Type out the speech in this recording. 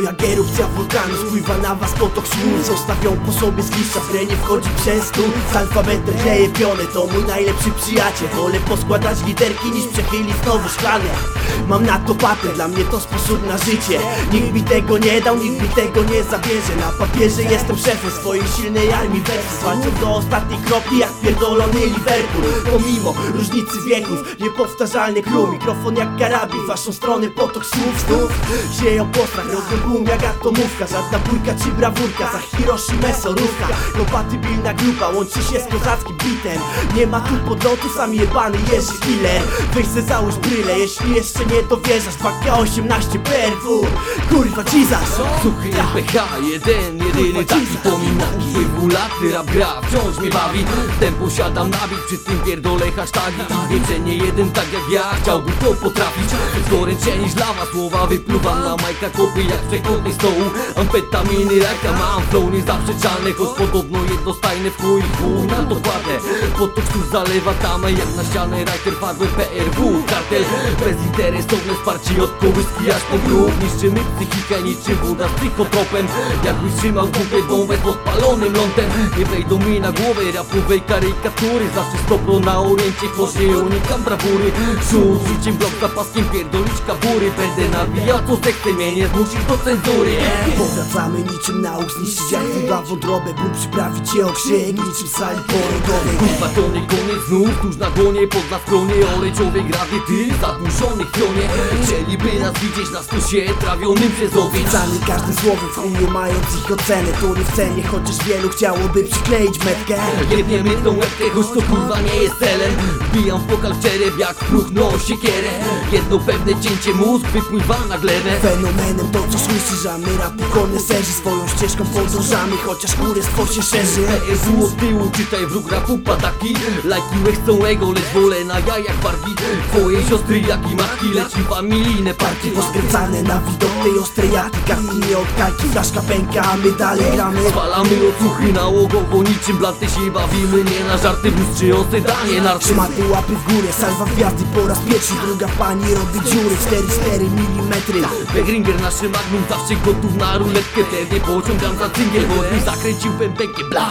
jak erupcja wulkanu Spływa na was potok słów. Zostawią po sobie zgliszcza W grę nie wchodzi przez tu Z alfabetem kleje piony To mój najlepszy przyjaciel. Wolę poskładać literki niż przechylić znowu szklane. Mam na to patent, dla mnie to sposób na życie. Nikt mi tego nie dał, nikt mi tego nie zabierze. Na papierze jestem szefem swojej silnej armii wersji Walczą do ostatniej kropli jak pierdolony Liverpool. Pomimo różnicy wieków, niepowtarzalny król. Mikrofon jak karabin, w waszą stronę potok słów. Znów Sieją postrach, boom jak atomówka Żadna bójka czy brawurka, za Hiroshima sorówka Kompatybilna grupa, łączy się z kozackim bitem. Nie ma tu podlotu, sam jebany Jerzy Killer. Weź se załóż bryle, jeśli jeszcze nie dowierzasz. 2K18 PRW, kurwa Jesus! Suchy MPH, jeden, jedyny taki. Pomimo upływu lat Rap gra wciąż mnie bawi. Ten posiadam nabit, przy tym pierdolę hasztagi. I wiem, że nie jeden tak jak ja chciałby to potrafić. Goręcze niż lawa, słowa wypluwam na majka kopy jak przekątnej stołu Amfetaminy raka mam flow niezaprzeczalny Choć podobno jednostajny w chuj chuj na to kładę. Potok tu zalewa tamę jak na ścianę Writer padły PRW Kartel. Bezinteresowne wsparcie od kołyski aż po grób. Niszczymy psychikę niczym woda z psychotropem. Jakbyś trzymał kupę bombę z podpalonym lądem. Nie wejdą mi na głowę rapowej karykatury. Zawsze stopro na oriencie, choć nie unikam brawury. Szut, rzuciem blok za paskiem, pierdolić kabury. Będę nawijał co zechce mnie, nie zmusisz cenzury Powracamy niczym nauk, zniszczyć jak woda wątrobę By przyprawić je okrzyk, niczym w sali porodowej Kurwa to nie koniec znów, tuż na dłonie, pod na stronie Olejczowej grady, ty zadłużony w pionie Chcieliby nas widzieć na stosie, trawionym przez owiec Obiecany każdym słowem w chuju mając ich ocenę To nie w cenie, chociaż wielu chciałoby przykleić metkę. Jebniemy tą łebkę, choć to kurwa nie jest celem. Wbijam w pokal czerep jak próchną siekierę. Jedno pewne cięcie mózg wypływa na glebę Fenomenem to co słyszysz, a my rapu koneserzy Swoją ścieżką podążamy, chociaż kurestwo się szerzy. PSU od tyłu, czytaj wróg rapu pataki Lajki łech chcą ego, lecz wolę na jajach barki Twoje siostry jak i matki, leci familijne partie. Poskręcane na widok tej ostrej jaki Kartki nie od kalki, flaszka pęka, a my dalej gramy. Zwalamy ocuchy nałogowo, niczym blanty się bawimy. Nie na żarty w lustrze osedanie narcy Trzymaty łapy w górę, salwa gwiazdy po raz pierwszy. Druga pani robi dziury, 4-4 milimetry. Begringer naszy magnum zawsze gotów na ruletkę. Pewnie pociągam za cyngiel, bo mi zakręcił pępek bla